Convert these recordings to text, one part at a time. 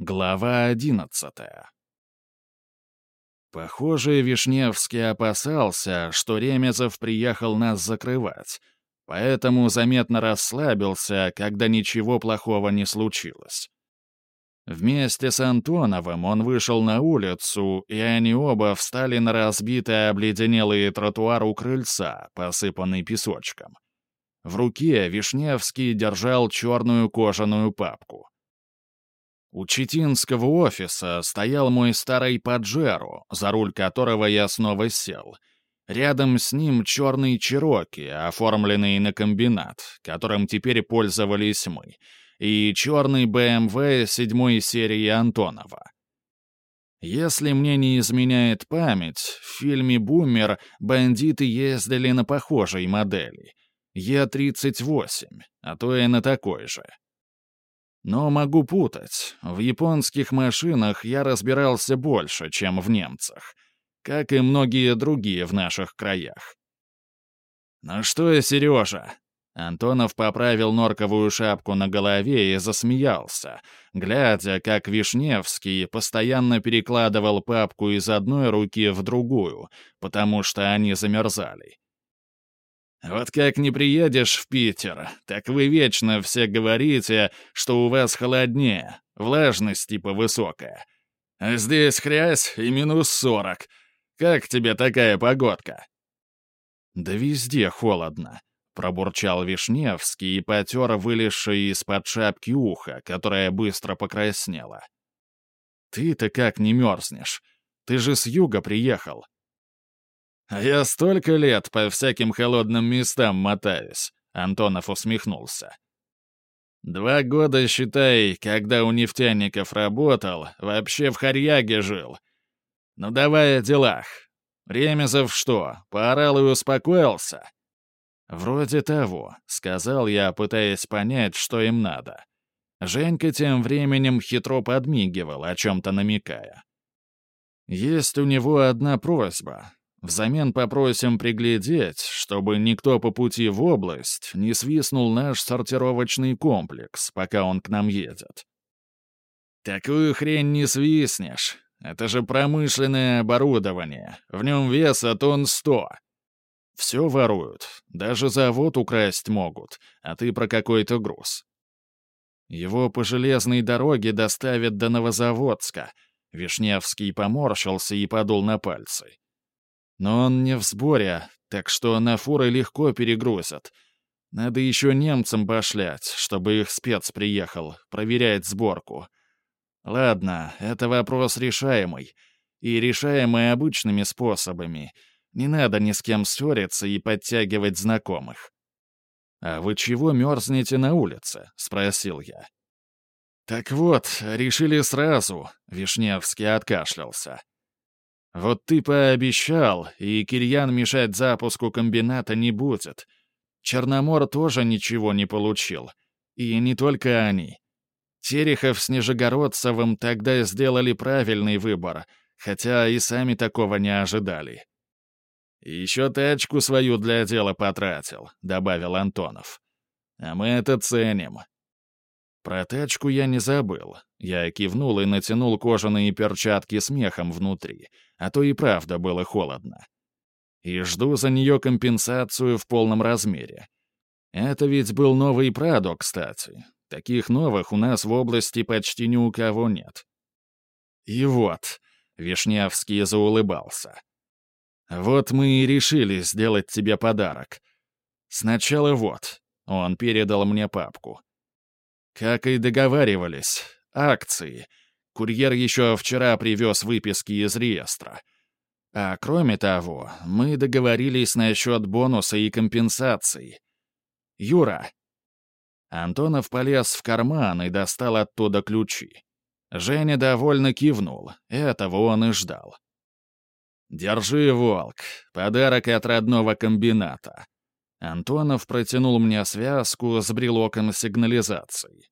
Глава одиннадцатая. Похоже, Вишневский опасался, что Ремезов приехал нас закрывать, поэтому заметно расслабился, когда ничего плохого не случилось. Вместе с Антоновым он вышел на улицу, и они оба встали на разбитый обледенелый тротуар у крыльца, посыпанный песочком. В руке Вишневский держал черную кожаную папку. У Читинского офиса стоял мой старый Паджеро, за руль которого я снова сел. Рядом с ним черный Чироки, оформленный на комбинат, которым теперь пользовались мы, и черный БМВ седьмой серии Антонова. Если мне не изменяет память, в фильме «Бумер» бандиты ездили на похожей модели. Е-38, а то и на такой же. Но могу путать. В японских машинах я разбирался больше, чем в немцах. Как и многие другие в наших краях. «Ну что, Сережа?» Антонов поправил норковую шапку на голове и засмеялся, глядя, как Вишневский постоянно перекладывал папку из одной руки в другую, потому что они замерзали. Вот как не приедешь в Питер, так вы вечно все говорите, что у вас холоднее, влажность типа высокая. А здесь хрясь и минус сорок. Как тебе такая погодка?» «Да везде холодно», — пробурчал Вишневский и потер вылезшее из-под шапки ухо, которое быстро покраснело. «Ты-то как не мерзнешь? Ты же с юга приехал». «А я столько лет по всяким холодным местам мотаюсь», — Антонов усмехнулся. «Два года, считай, когда у нефтяников работал, вообще в Харьяге жил. Ну давай о делах. Ремезов что, поорал и успокоился?» «Вроде того», — сказал я, пытаясь понять, что им надо. Женька тем временем хитро подмигивал, о чем-то намекая. «Есть у него одна просьба. Взамен попросим приглядеть, чтобы никто по пути в область не свистнул наш сортировочный комплекс, пока он к нам едет. Такую хрень не свистнешь. Это же промышленное оборудование. В нем веса тонн сто. Все воруют. Даже завод украсть могут, а ты про какой-то груз. Его по железной дороге доставят до Новозаводска. Вишневский поморщился и подул на пальцы. Но он не в сборе, так что на фуры легко перегрузят. Надо еще немцам пошлять, чтобы их спец приехал, проверять сборку. Ладно, это вопрос решаемый. И решаемый обычными способами. Не надо ни с кем ссориться и подтягивать знакомых. «А вы чего мерзнете на улице?» — спросил я. «Так вот, решили сразу», — Вишневский откашлялся. Вот ты пообещал, и Кирьян мешать запуску комбината не будет. Черномор тоже ничего не получил. И не только они. Терехов с Нижегородцевым тогда сделали правильный выбор, хотя и сами такого не ожидали. «Еще тачку свою для дела потратил», — добавил Антонов. «А мы это ценим. Про тачку я не забыл. Я кивнул и натянул кожаные перчатки с мехом внутри, а то и правда было холодно. И жду за нее компенсацию в полном размере. Это ведь был новый Прадо, кстати. Таких новых у нас в области почти ни у кого нет. И вот, Вишнявский заулыбался. Вот мы и решили сделать тебе подарок. Сначала вот. Он передал мне папку. Как и договаривались, акции. Курьер еще вчера привез выписки из реестра. А кроме того, мы договорились насчет бонуса и компенсаций. Юра. Антонов полез в карман и достал оттуда ключи. Женя довольно кивнул. Этого он и ждал. «Держи, волк. Подарок от родного комбината. Антонов протянул мне связку с брелоком сигнализации.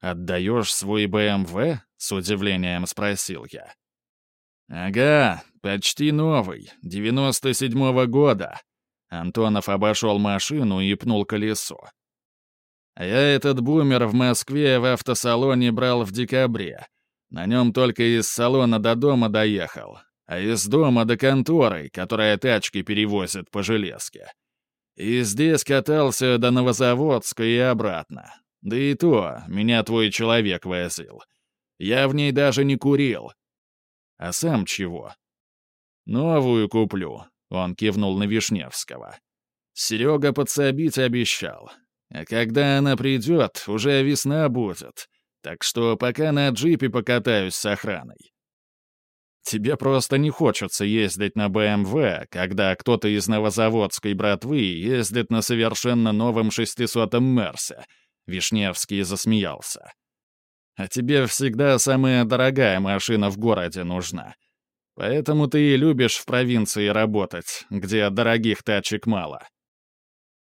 «Отдаешь свой БМВ?» — с удивлением спросил я. «Ага, почти новый, девяносто седьмого года». Антонов обошел машину и пнул колесо. Я этот бумер в Москве в автосалоне брал в декабре. На нем только из салона до дома доехал, а из дома до конторы, которая тачки перевозит по железке. И здесь катался до Новозаводска и обратно. Да и то, меня твой человек возил. Я в ней даже не курил. А сам чего? Новую куплю, он кивнул на Вишневского. Серега подсобить обещал. А когда она придет, уже весна будет. Так что пока на джипе покатаюсь с охраной. Тебе просто не хочется ездить на БМВ, когда кто-то из новозаводской братвы ездит на совершенно новом 600-м Мерсе. Вишневский засмеялся. А тебе всегда самая дорогая машина в городе нужна. Поэтому ты и любишь в провинции работать, где дорогих тачек мало.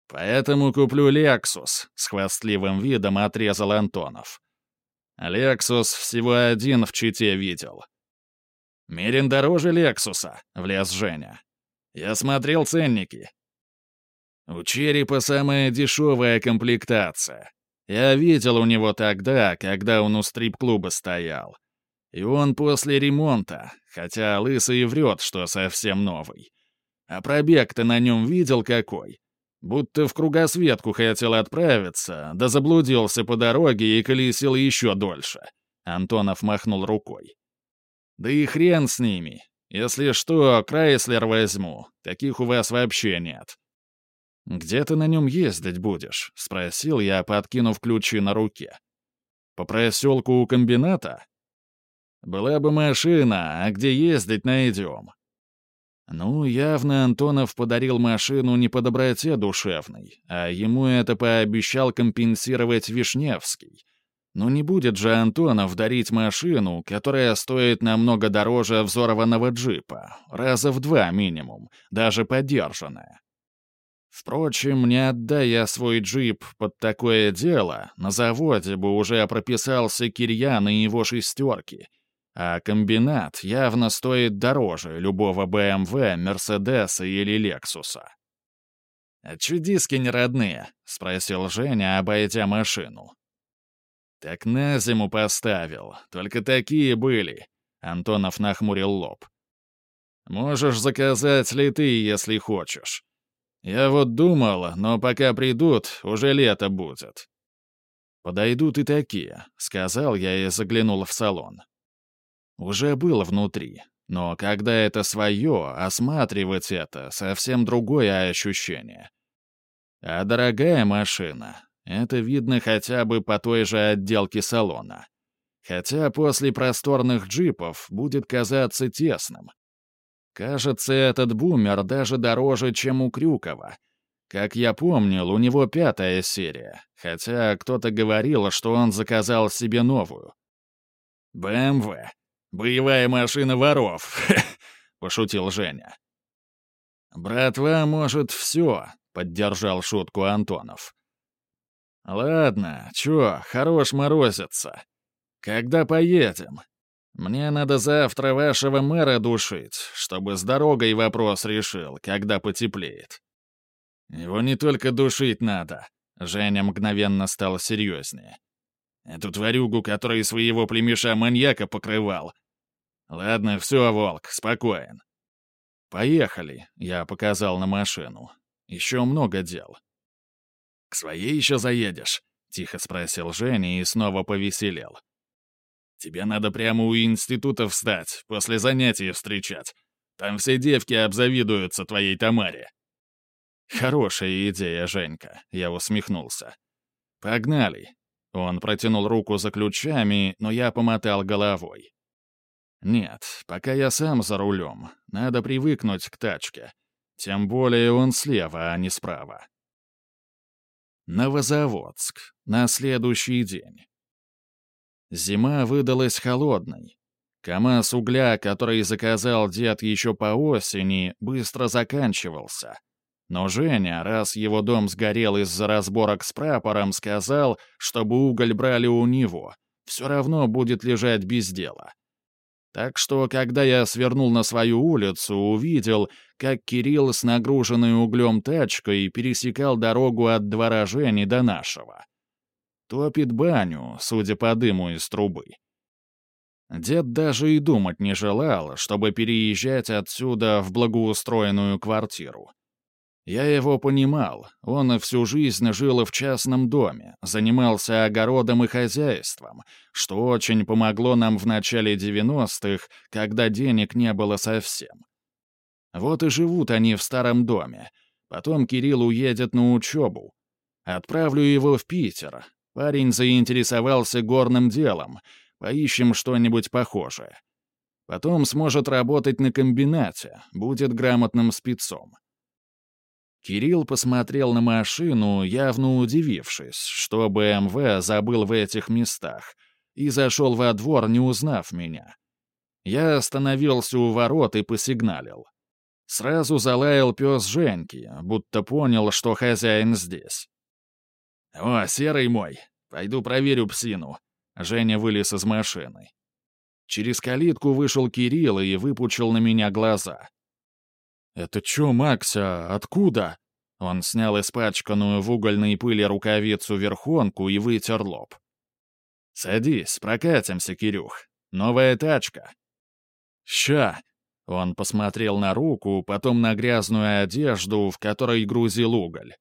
Поэтому куплю «Лексус», — с хвастливым видом отрезал Антонов. «Лексус всего один в Чите видел». «Мерин дороже Лексуса», — влез Женя. «Я смотрел ценники». «У Черепа самая дешевая комплектация. Я видел у него тогда, когда он у стрип-клуба стоял. И он после ремонта, хотя лысый врет, что совсем новый. А пробег ты на нем видел какой? Будто в кругосветку хотел отправиться, да заблудился по дороге и колесил еще дольше. Антонов махнул рукой. Да и хрен с ними. Если что, Крайслер возьму. Таких у вас вообще нет. «Где ты на нем ездить будешь?» — спросил я, подкинув ключи на руке. «По проселку у комбината?» «Была бы машина, а где ездить найдем?» Ну, явно Антонов подарил машину не по доброте душевной, а ему это пообещал компенсировать Вишневский. Но не будет же Антонов дарить машину, которая стоит намного дороже взорванного джипа, раза в два минимум, даже подержанная. Впрочем, не отдай я свой джип под такое дело, на заводе бы уже прописался Кирьян и его шестерки — а комбинат явно стоит дороже любого BMW, Мерседеса или Лексуса. «А не родные?» — спросил Женя, обойдя машину. «Так на зиму поставил, только такие были», — Антонов нахмурил лоб. «Можешь заказать литы, если хочешь. Я вот думал, но пока придут, уже лето будет». «Подойдут и такие», — сказал я и заглянул в салон. Уже был внутри, но когда это свое, осматривать это — совсем другое ощущение. А дорогая машина — это видно хотя бы по той же отделке салона. Хотя после просторных джипов будет казаться тесным. Кажется, этот бумер даже дороже, чем у Крюкова. Как я помнил, у него пятая серия, хотя кто-то говорил, что он заказал себе новую. БМВ. «Боевая машина воров», — пошутил Женя. «Братва может все», — поддержал шутку Антонов. «Ладно, чё, хорош морозиться. Когда поедем? Мне надо завтра вашего мэра душить, чтобы с дорогой вопрос решил, когда потеплеет». «Его не только душить надо», — Женя мгновенно стал серьезнее. «Эту тварюгу, который своего племеша-маньяка покрывал, «Ладно, все, Волк, спокоен». «Поехали», — я показал на машину. «Еще много дел». «К своей еще заедешь?» — тихо спросил Женя и снова повеселел. «Тебе надо прямо у института встать, после занятий встречать. Там все девки обзавидуются твоей Тамаре». «Хорошая идея, Женька», — я усмехнулся. «Погнали». Он протянул руку за ключами, но я помотал головой. Нет, пока я сам за рулем. Надо привыкнуть к тачке. Тем более он слева, а не справа. Новозаводск. На следующий день. Зима выдалась холодной. КамАЗ угля, который заказал дед еще по осени, быстро заканчивался. Но Женя, раз его дом сгорел из-за разборок с прапором, сказал, чтобы уголь брали у него. Все равно будет лежать без дела. Так что, когда я свернул на свою улицу, увидел, как Кирилл с нагруженной углем тачкой пересекал дорогу от двора Жени до нашего. Топит баню, судя по дыму из трубы. Дед даже и думать не желал, чтобы переезжать отсюда в благоустроенную квартиру. Я его понимал, он всю жизнь жил в частном доме, занимался огородом и хозяйством, что очень помогло нам в начале 90-х, когда денег не было совсем. Вот и живут они в старом доме. Потом Кирилл уедет на учебу. Отправлю его в Питер. Парень заинтересовался горным делом — Поищем что-нибудь похожее. Потом сможет работать на комбинате, будет грамотным спецом. Кирилл посмотрел на машину, явно удивившись, что БМВ забыл в этих местах, и зашел во двор, не узнав меня. Я остановился у ворот и посигналил. Сразу залаял пес Женьки, будто понял, что хозяин здесь. «О, серый мой, пойду проверю псину», Женя вылез из машины. Через калитку вышел Кирилл и выпучил на меня глаза. «Это чё, Макся, откуда?» Он снял испачканную в угольной пыли рукавицу верхонку и вытер лоб. «Садись, прокатимся, Кирюх. Новая тачка». «Ща!» Он посмотрел на руку, потом на грязную одежду, в которой грузил уголь.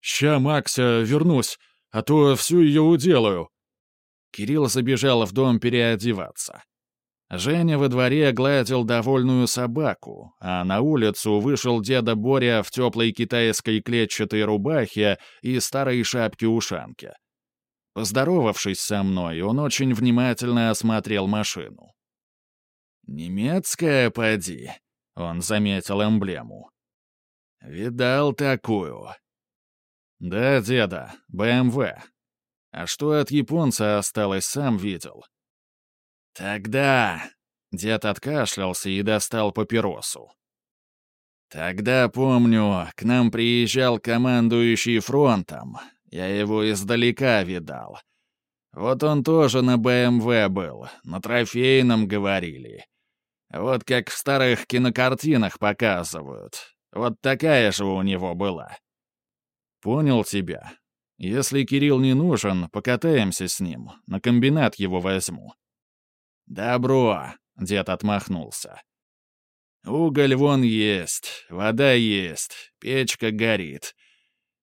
«Ща, Макся, вернусь, а то всю ее уделаю». Кирилл забежал в дом переодеваться. Женя во дворе гладил довольную собаку, а на улицу вышел деда Боря в теплой китайской клетчатой рубахе и старой шапке-ушанке. Поздоровавшись со мной, он очень внимательно осмотрел машину. «Немецкая, поди», — он заметил эмблему. «Видал такую?» «Да, деда, БМВ», а что от японца осталось, сам видел. Тогда... Дед откашлялся и достал папиросу. Тогда, помню, к нам приезжал командующий фронтом. Я его издалека видал. Вот он тоже на БМВ был, на трофейном говорили. Вот как в старых кинокартинах показывают. Вот такая же у него была. Понял тебя. Если Кирилл не нужен, покатаемся с ним, на комбинат его возьму». «Добро», — дед отмахнулся. «Уголь вон есть, вода есть, печка горит.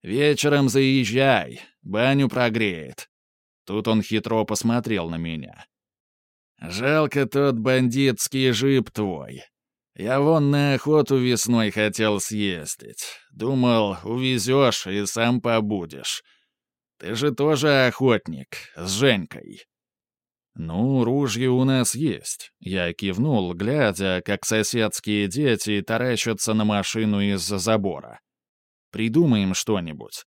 Вечером заезжай, баню прогреет». Тут он хитро посмотрел на меня. «Жалко тот бандитский жип твой. Я вон на охоту весной хотел съездить. Думал, увезешь и сам побудешь. Ты же тоже охотник, с Женькой». «Ну, ружье у нас есть», — я кивнул, глядя, как соседские дети таращатся на машину из-за забора. «Придумаем что-нибудь.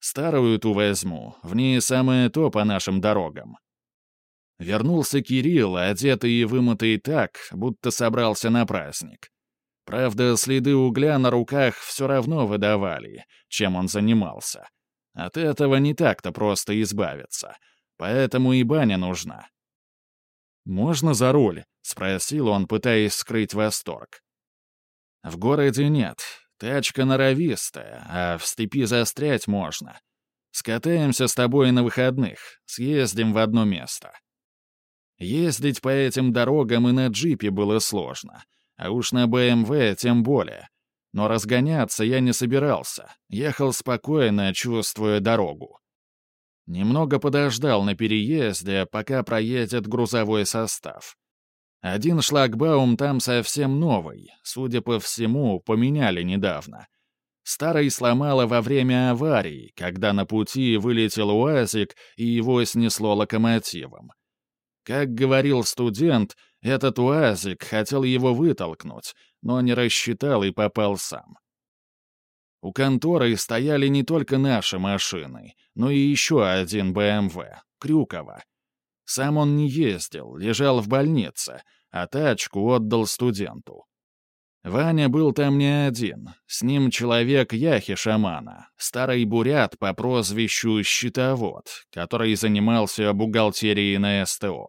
Старую ту возьму, в ней самое то по нашим дорогам». Вернулся Кирилл, одетый и вымытый так, будто собрался на праздник. Правда, следы угля на руках все равно выдавали, чем он занимался. От этого не так-то просто избавиться. Поэтому и баня нужна. «Можно за руль?» — спросил он, пытаясь скрыть восторг. «В городе нет. Тачка норовистая, а в степи застрять можно. Скатаемся с тобой на выходных, съездим в одно место». Ездить по этим дорогам и на джипе было сложно, а уж на БМВ тем более. Но разгоняться я не собирался, ехал спокойно, чувствуя дорогу. Немного подождал на переезде, пока проедет грузовой состав. Один шлагбаум там совсем новый, судя по всему, поменяли недавно. Старый сломало во время аварии, когда на пути вылетел УАЗик и его снесло локомотивом. Как говорил студент, этот УАЗик хотел его вытолкнуть, но не рассчитал и попал сам. У конторы стояли не только наши машины, но и еще один БМВ, Крюкова. Сам он не ездил, лежал в больнице, а тачку отдал студенту. Ваня был там не один, с ним человек Яхи Шамана, старый бурят по прозвищу Щитовод, который занимался бухгалтерией на СТО.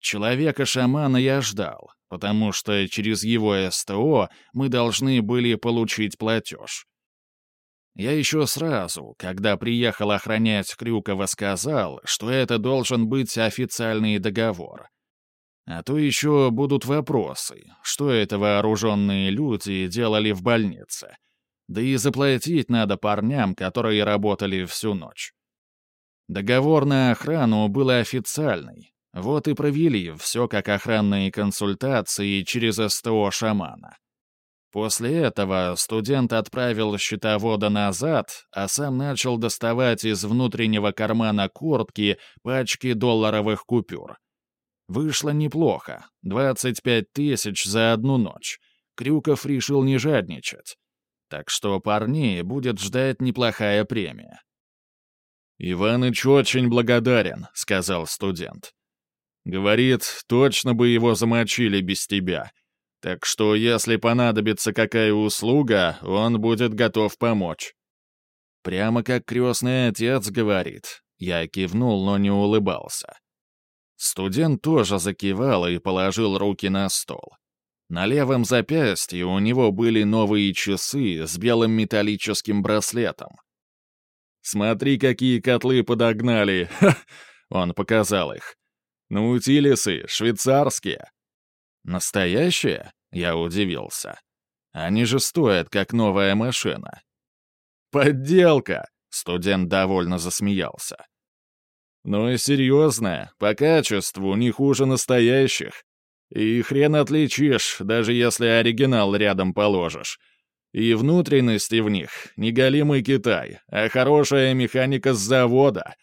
Человека-шамана я ждал, потому что через его СТО мы должны были получить платеж. Я еще сразу, когда приехал охранять Крюкова, сказал, что это должен быть официальный договор. А то еще будут вопросы, что это вооруженные люди делали в больнице. Да и заплатить надо парням, которые работали всю ночь. Договор на охрану был официальный. Вот и провели все как охранные консультации через СТО шамана. После этого студент отправил счетовода назад, а сам начал доставать из внутреннего кармана куртки пачки долларовых купюр. Вышло неплохо. 25 тысяч за одну ночь. Крюков решил не жадничать. Так что парней будет ждать неплохая премия. «Иваныч очень благодарен», — сказал студент. «Говорит, точно бы его замочили без тебя, так что, если понадобится какая услуга, он будет готов помочь». Прямо как крестный отец говорит. Я кивнул, но не улыбался. Студент тоже закивал и положил руки на стол. На левом запястье у него были новые часы с белым металлическим браслетом. «Смотри, какие котлы подогнали!» Он показал их. «Наутилисы, швейцарские!» «Настоящие?» — я удивился. «Они же стоят, как новая машина». «Подделка!» — студент довольно засмеялся. «Ну и серьезная, по качеству не хуже настоящих. И хрен отличишь, даже если оригинал рядом положишь. И внутренности в них — не голимый Китай, а хорошая механика с завода.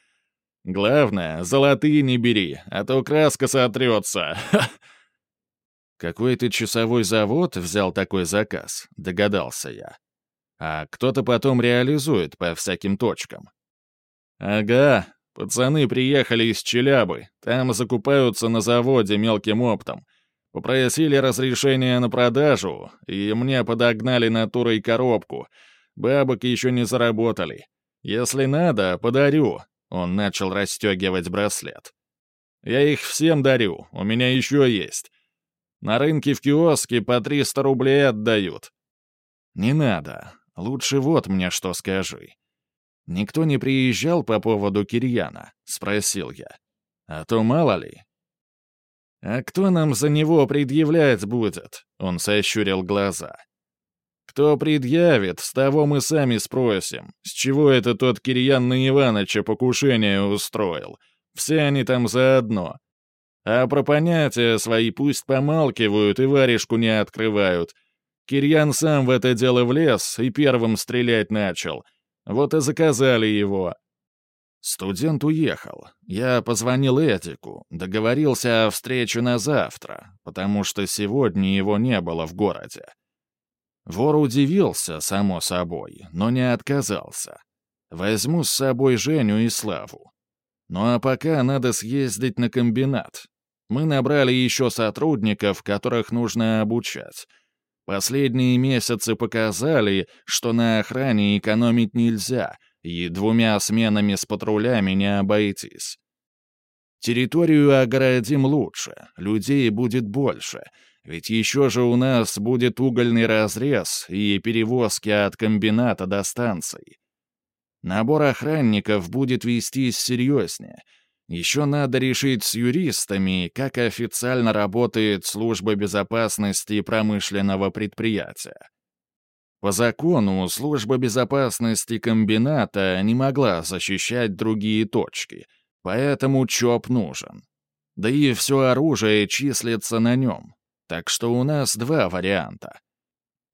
Главное, золотые не бери, а то краска сотрется. Какой ты часовой завод взял такой заказ, догадался я. А кто-то потом реализует по всяким точкам. Ага, пацаны приехали из Челябы, там закупаются на заводе мелким оптом. Попросили разрешения на продажу, и мне подогнали натурой коробку. Бабок еще не заработали. Если надо, подарю. Он начал расстегивать браслет. Я их всем дарю, у меня еще есть. На рынке в киоске по 300 рублей отдают». «Не надо. Лучше вот мне что скажи. Никто не приезжал по поводу Кирьяна?» — спросил я. «А то мало ли». «А кто нам за него предъявлять будет?» — он сощурил глаза. «Кто предъявит, с того мы сами спросим, с чего это тот Кирьян на Иваныча покушение устроил. Все они там заодно. А про понятия свои пусть помалкивают и варежку не открывают. Кирьян сам в это дело влез и первым стрелять начал. Вот и заказали его. Студент уехал. Я позвонил Эдику, договорился о встрече на завтра, потому что сегодня его не было в городе. Вор удивился, само собой, но не отказался. Возьму с собой Женю и Славу. Ну а пока надо съездить на комбинат. Мы набрали еще сотрудников, которых нужно обучать. Последние месяцы показали, что на охране экономить нельзя, и двумя сменами с патрулями не обойтись. Территорию огородим лучше, людей будет больше, ведь еще же у нас будет угольный разрез и перевозки от комбината до станций. Набор охранников будет вестись серьезнее — еще надо решить с юристами, как официально работает служба безопасности промышленного предприятия. По закону, служба безопасности комбината не могла защищать другие точки, поэтому ЧОП нужен. Да и все оружие числится на нем. Так что у нас два варианта.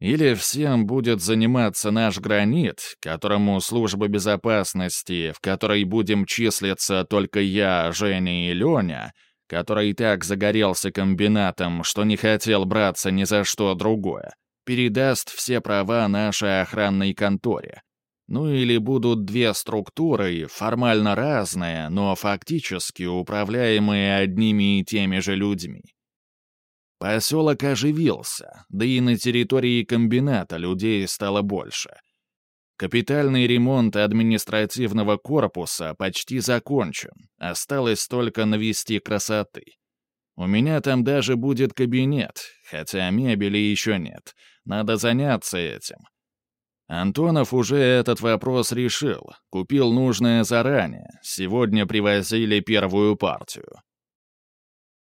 Или всем будет заниматься наш гранит, которому служба безопасности, в которой будем числиться только я, Женя и Леня, который так загорелся комбинатом, что не хотел браться ни за что другое, передаст все права нашей охранной конторе. Ну или будут две структуры, формально разные, но фактически управляемые одними и теми же людьми. Поселок оживился, да и на территории комбината людей стало больше. Капитальный ремонт административного корпуса почти закончен, осталось только навести красоты. У меня там даже будет кабинет, хотя мебели еще нет, надо заняться этим. Антонов уже этот вопрос решил, купил нужное заранее, сегодня привозили первую партию.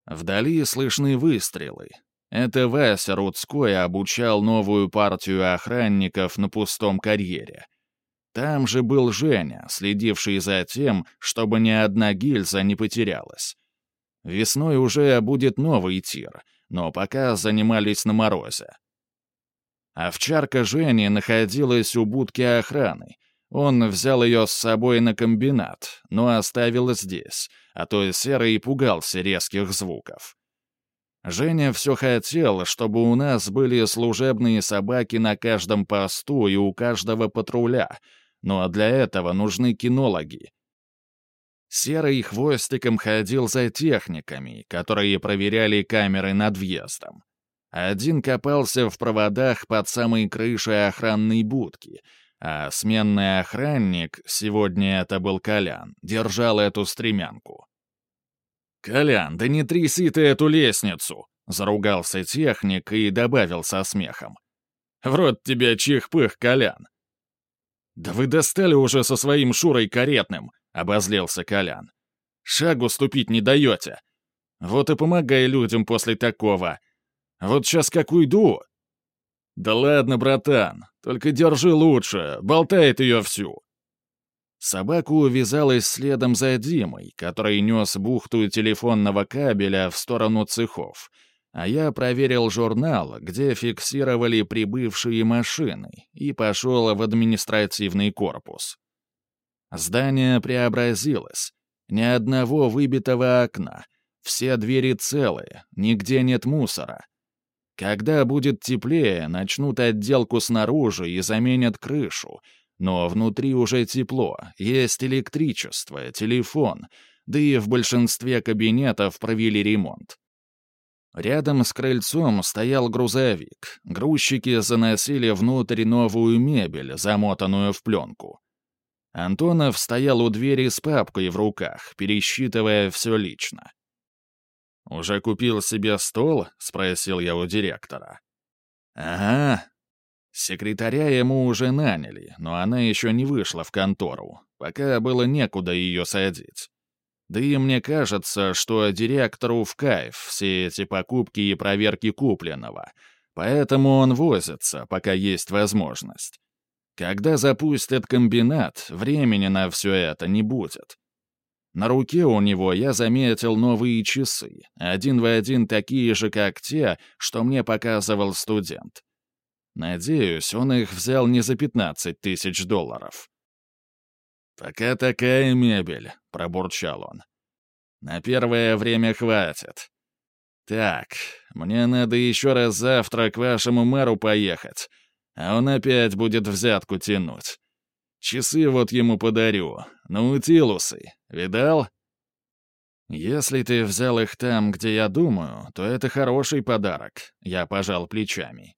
Вдали слышны выстрелы. Это Вася Рудской обучал новую партию охранников на пустом карьере. Там же был Женя, следивший за тем, чтобы ни одна гильза не потерялась. Весной уже будет новый тир, но пока занимались на морозе. Овчарка Жени находилась у будки охраны. Он взял ее с собой на комбинат, но оставил здесь, а то Серый пугался резких звуков. Женя все хотел, чтобы у нас были служебные собаки на каждом посту и у каждого патруля, но для этого нужны кинологи. Серый хвостиком ходил за техниками, которые проверяли камеры над въездом. Один копался в проводах под самой крышей охранной будки, а сменный охранник, сегодня это был Колян, держал эту стремянку. «Колян, да не тряси ты эту лестницу!» — заругался техник и добавил со смехом. «В рот тебя чих-пых, Колян!» «Да вы достали уже со своим Шурой каретным!» — обозлился Колян. «Шагу ступить не даете. Вот и помогай людям после такого, вот сейчас как уйду...» «Да ладно, братан, только держи лучше, болтает ее всю». Собака увязалась следом за Димой, который нес бухту телефонного кабеля в сторону цехов, а я проверил журнал, где фиксировали прибывшие машины, и пошел в административный корпус. Здание преобразилось. Ни одного выбитого окна. Все двери целые, нигде нет мусора. Когда будет теплее, начнут отделку снаружи и заменят крышу. Но внутри уже тепло, есть электричество, телефон, да и в большинстве кабинетов провели ремонт. Рядом с крыльцом стоял грузовик. Грузчики заносили внутрь новую мебель, замотанную в пленку. Антонов стоял у двери с папкой в руках, пересчитывая все лично. «Уже купил себе стол?» — спросил я у директора. «Ага». Секретаря ему уже наняли, но она еще не вышла в контору, пока было некуда ее садить. Да и мне кажется, что директору в кайф все эти покупки и проверки купленного, поэтому он возится, пока есть возможность. Когда запустят комбинат, времени на все это не будет. На руке у него я заметил новые часы, один в один такие же, как те, что мне показывал студент. Надеюсь, он их взял не за 15 тысяч долларов. «Пока такая мебель», — пробурчал он. «На первое время хватит. Так, мне надо еще раз завтра к вашему мэру поехать, а он опять будет взятку тянуть. Часы вот ему подарю. Наутилусы. Видал? Если ты взял их там, где я думаю, то это хороший подарок. Я пожал плечами.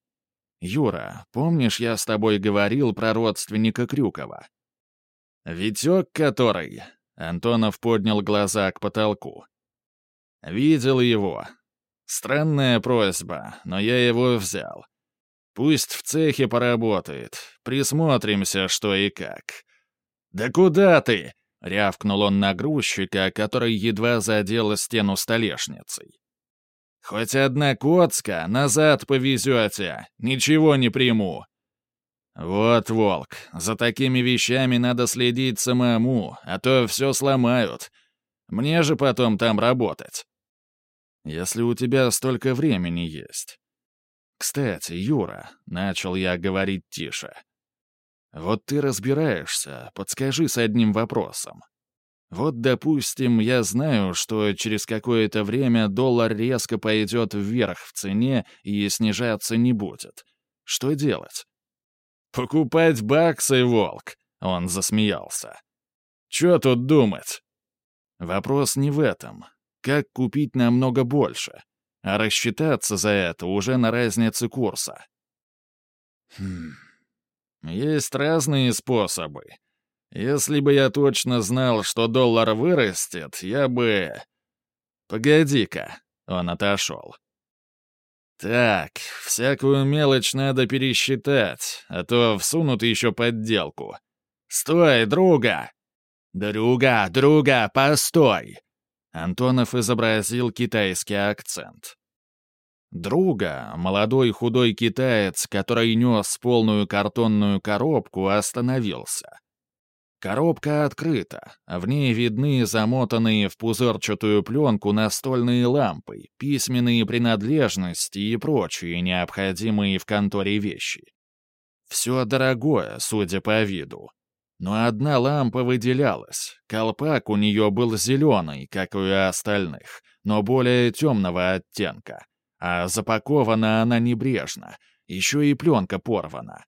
Юра, помнишь, я с тобой говорил про родственника Крюкова? Витек который? Антонов поднял глаза к потолку. Видел его. Странная просьба, но я его взял. Пусть в цехе поработает. Присмотримся, что и как. «Да куда ты?» — рявкнул он на грузчика, который едва задел стену столешницей. «Хоть одна коцка, назад повезете. Ничего не приму». «Вот, волк, за такими вещами надо следить самому, а то все сломают. Мне же потом там работать». «Если у тебя столько времени есть». «Кстати, Юра», — начал я говорить тише, — «вот ты разбираешься, подскажи с одним вопросом. Вот, допустим, я знаю, что через какое-то время доллар резко пойдет вверх в цене и снижаться не будет. Что делать?» «Покупать баксы, волк!» — он засмеялся. «Чё тут думать?» «Вопрос не в этом. Как купить намного больше? а рассчитаться за это уже на разнице курса. Хм. Есть разные способы. Если бы я точно знал, что доллар вырастет, я бы... Погоди-ка, он отошел. Так, всякую мелочь надо пересчитать, а то всунут еще подделку. Стой, друга! Друга, друга, постой! Антонов изобразил китайский акцент. Друга, молодой худой китаец, который нес полную картонную коробку, остановился. Коробка открыта, а в ней видны замотанные в пузырчатую пленку настольные лампы, письменные принадлежности и прочие необходимые в конторе вещи. Все дорогое, судя по виду. Но одна лампа выделялась. Колпак у нее был зеленый, как и у остальных, но более темного оттенка. А запакована она небрежно, еще и пленка порвана.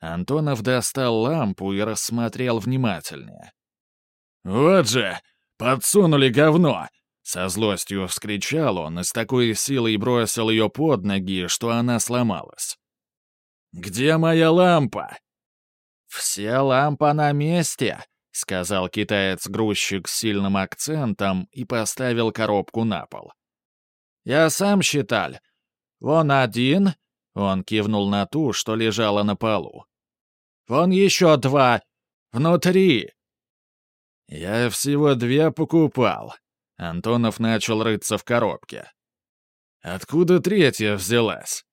Антонов достал лампу и рассмотрел внимательнее. «Вот же! Подсунули говно!» Со злостью вскричал он и с такой силой бросил ее под ноги, что она сломалась. «Где моя лампа?» «Все лампа на месте», — сказал китаец-грузчик с сильным акцентом и поставил коробку на пол. «Я сам считал. Вон один, он кивнул на ту, что лежала на полу. «Вон еще два! Внутри!» «Я всего две покупал». Антонов начал рыться в коробке. «Откуда третья взялась?»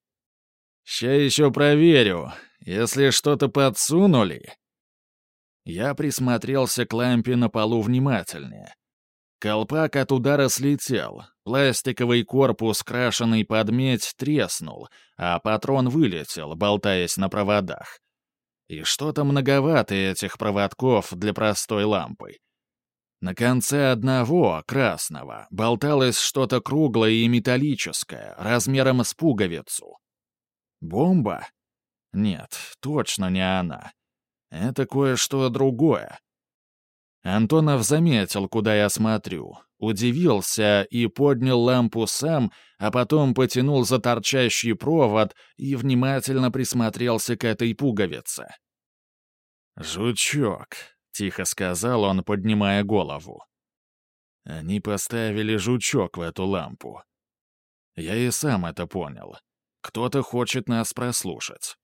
«Ща еще проверю. Если что-то подсунули...» Я присмотрелся к лампе на полу внимательнее. Колпак от удара слетел, пластиковый корпус, крашеный под медь, треснул, а патрон вылетел, болтаясь на проводах. И что-то многовато этих проводков для простой лампы. На конце одного, красного, болталось что-то круглое и металлическое, размером с пуговицу. Бомба? Нет, точно не она. Это кое-что другое. Антонов заметил, куда я смотрю, удивился и поднял лампу сам, а потом потянул за торчащий провод и внимательно присмотрелся к этой пуговице. «Жучок», — тихо сказал он, поднимая голову. Они поставили жучок в эту лампу. Я и сам это понял. Кто-то хочет нас прослушать.